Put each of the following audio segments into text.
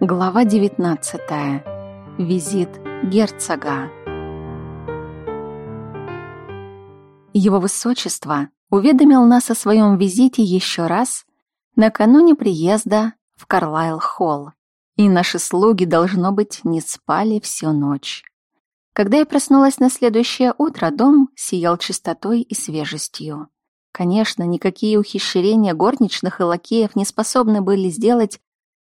Глава 19. Визит герцога. Его высочество уведомил нас о своем визите еще раз накануне приезда в Карлайл-холл, и наши слуги, должно быть, не спали всю ночь. Когда я проснулась на следующее утро, дом сиял чистотой и свежестью. Конечно, никакие ухищрения горничных и лакеев не способны были сделать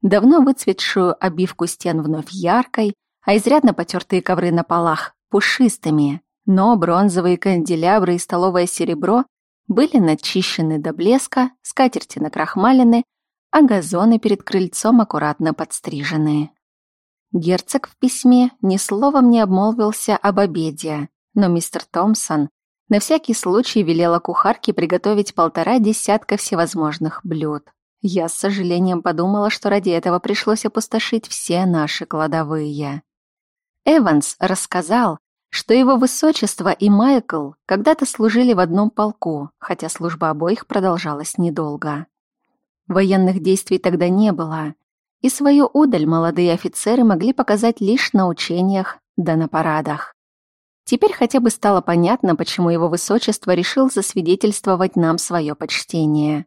давно выцветшую обивку стен вновь яркой, а изрядно потертые ковры на полах пушистыми, но бронзовые канделябры и столовое серебро были начищены до блеска, скатерти накрахмалены, а газоны перед крыльцом аккуратно подстрижены. Герцог в письме ни словом не обмолвился об обеде, но мистер Томпсон на всякий случай велела кухарке приготовить полтора десятка всевозможных блюд. Я с сожалением подумала, что ради этого пришлось опустошить все наши кладовые. Эванс рассказал, что его высочество и Майкл когда-то служили в одном полку, хотя служба обоих продолжалась недолго. Военных действий тогда не было, и свою удаль молодые офицеры могли показать лишь на учениях да на парадах. Теперь хотя бы стало понятно, почему его высочество решил засвидетельствовать нам свое почтение.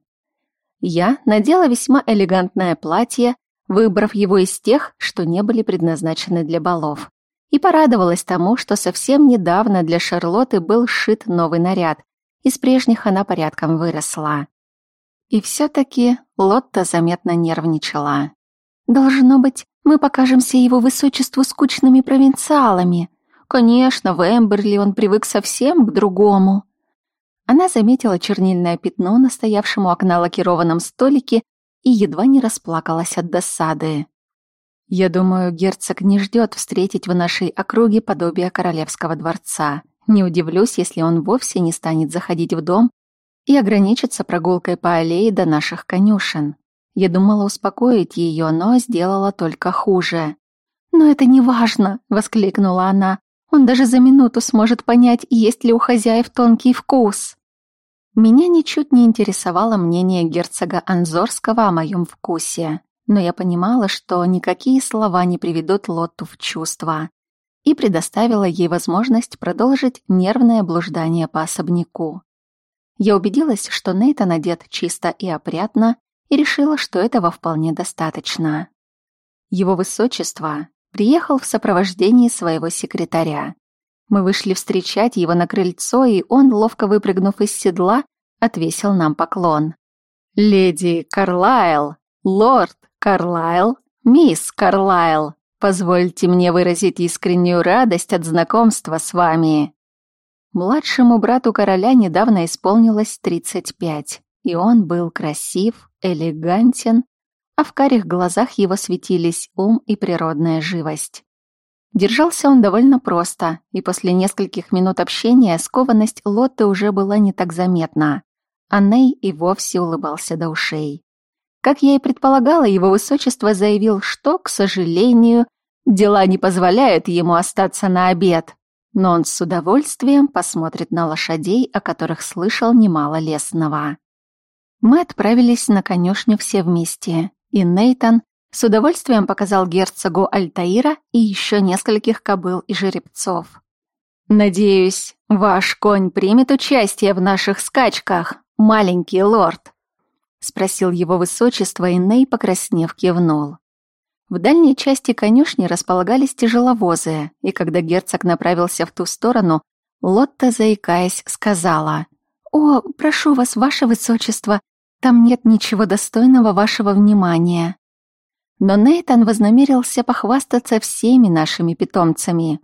Я надела весьма элегантное платье, выбрав его из тех, что не были предназначены для балов. И порадовалась тому, что совсем недавно для Шарлотты был сшит новый наряд. Из прежних она порядком выросла. И все-таки Лотта заметно нервничала. «Должно быть, мы покажемся его высочеству скучными провинциалами. Конечно, в Эмберли он привык совсем к другому». Она заметила чернильное пятно на стоявшем у окна лакированном столике и едва не расплакалась от досады. «Я думаю, герцог не ждет встретить в нашей округе подобие королевского дворца. Не удивлюсь, если он вовсе не станет заходить в дом и ограничится прогулкой по аллее до наших конюшен. Я думала успокоить ее, но сделала только хуже. «Но это не важно!» — воскликнула она. «Он даже за минуту сможет понять, есть ли у хозяев тонкий вкус!» Меня ничуть не интересовало мнение герцога Анзорского о моем вкусе, но я понимала, что никакие слова не приведут Лотту в чувство, и предоставила ей возможность продолжить нервное блуждание по особняку. Я убедилась, что Нейтан одет чисто и опрятно, и решила, что этого вполне достаточно. Его высочество приехал в сопровождении своего секретаря. Мы вышли встречать его на крыльцо, и он, ловко выпрыгнув из седла, отвесил нам поклон. «Леди Карлайл, лорд Карлайл, мисс Карлайл, позвольте мне выразить искреннюю радость от знакомства с вами». Младшему брату короля недавно исполнилось 35, и он был красив, элегантен, а в карих глазах его светились ум и природная живость. Держался он довольно просто, и после нескольких минут общения скованность Лотты уже была не так заметна. А Ней и вовсе улыбался до ушей. Как я и предполагала, его высочество заявил, что, к сожалению, дела не позволяют ему остаться на обед, но он с удовольствием посмотрит на лошадей, о которых слышал немало лесного. Мы отправились на конюшню все вместе, и Нейтан с удовольствием показал герцогу Альтаира и еще нескольких кобыл и жеребцов. «Надеюсь, ваш конь примет участие в наших скачках, маленький лорд?» — спросил его высочество, и Ней, покраснев, кивнул. В дальней части конюшни располагались тяжеловозы, и когда герцог направился в ту сторону, Лотта, заикаясь, сказала, «О, прошу вас, ваше высочество, там нет ничего достойного вашего внимания». Но Нейтан вознамерился похвастаться всеми нашими питомцами.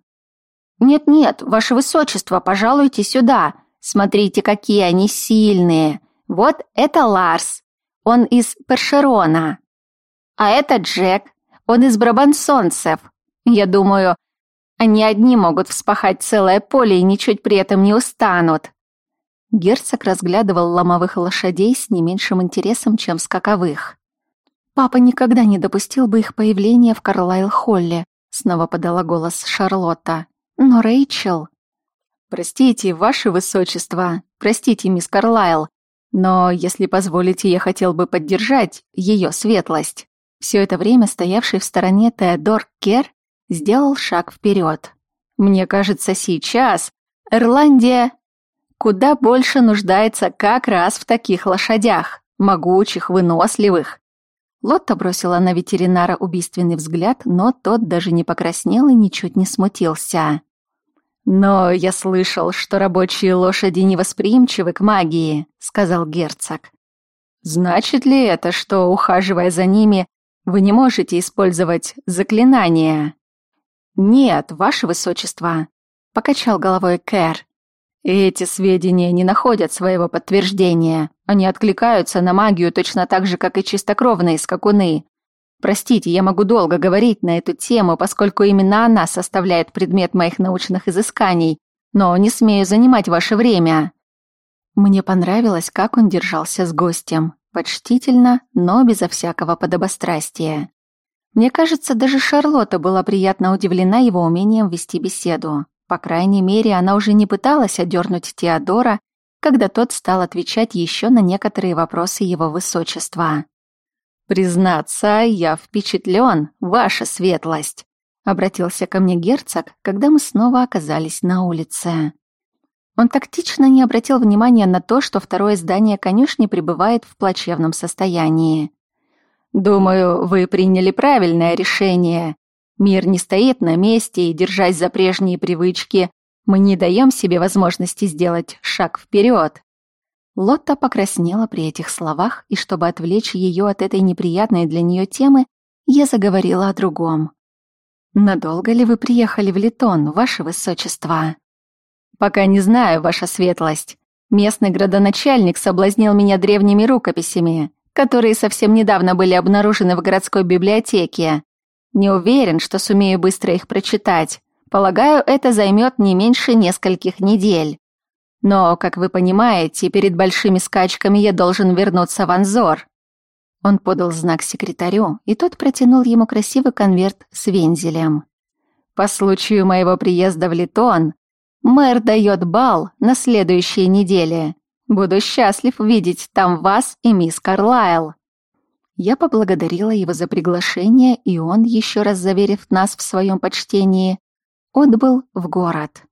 «Нет-нет, ваше высочество, пожалуйте сюда. Смотрите, какие они сильные. Вот это Ларс. Он из Першерона. А это Джек. Он из Брабансонцев. Я думаю, они одни могут вспахать целое поле и ничуть при этом не устанут». Герцог разглядывал ломовых лошадей с не меньшим интересом, чем скаковых. Папа никогда не допустил бы их появления в Карлайл-Холле, снова подала голос Шарлотта. Но Рэйчел... Простите, ваше высочество, простите, мисс Карлайл, но, если позволите, я хотел бы поддержать ее светлость. Все это время стоявший в стороне Теодор Кер сделал шаг вперед. Мне кажется, сейчас Ирландия куда больше нуждается как раз в таких лошадях, могучих, выносливых. Лотта бросила на ветеринара убийственный взгляд, но тот даже не покраснел и ничуть не смутился. «Но я слышал, что рабочие лошади невосприимчивы к магии», — сказал герцог. «Значит ли это, что, ухаживая за ними, вы не можете использовать заклинания?» «Нет, ваше высочество», — покачал головой Кэр. «Эти сведения не находят своего подтверждения. Они откликаются на магию точно так же, как и чистокровные скакуны. Простите, я могу долго говорить на эту тему, поскольку именно она составляет предмет моих научных изысканий, но не смею занимать ваше время». Мне понравилось, как он держался с гостем. Почтительно, но безо всякого подобострастия. Мне кажется, даже Шарлотта была приятно удивлена его умением вести беседу. По крайней мере, она уже не пыталась одернуть Теодора, когда тот стал отвечать еще на некоторые вопросы его высочества. «Признаться, я впечатлен, ваша светлость», — обратился ко мне герцог, когда мы снова оказались на улице. Он тактично не обратил внимания на то, что второе здание конюшни пребывает в плачевном состоянии. «Думаю, вы приняли правильное решение. Мир не стоит на месте, и, держась за прежние привычки, мы не даем себе возможности сделать шаг вперед. Лотта покраснела при этих словах, и чтобы отвлечь ее от этой неприятной для нее темы, я заговорила о другом. «Надолго ли вы приехали в Литон, ваше высочество?» «Пока не знаю, ваша светлость. Местный градоначальник соблазнил меня древними рукописями, которые совсем недавно были обнаружены в городской библиотеке. Не уверен, что сумею быстро их прочитать. Полагаю, это займет не меньше нескольких недель. Но, как вы понимаете, перед большими скачками я должен вернуться в Анзор. Он подал знак секретарю, и тот протянул ему красивый конверт с вензелем. По случаю моего приезда в Литон мэр дает бал на следующей неделе. Буду счастлив видеть там вас и мисс Карлайл. Я поблагодарила его за приглашение, и он, еще раз заверив нас в своем почтении, отбыл в город.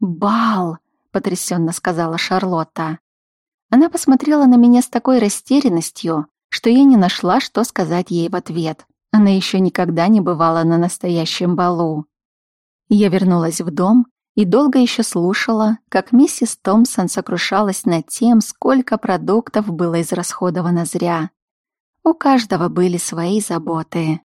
«Бал!» потрясенно сказала Шарлотта. Она посмотрела на меня с такой растерянностью, что я не нашла, что сказать ей в ответ. Она еще никогда не бывала на настоящем балу. Я вернулась в дом и долго еще слушала, как миссис Томпсон сокрушалась над тем, сколько продуктов было израсходовано зря. У каждого были свои заботы.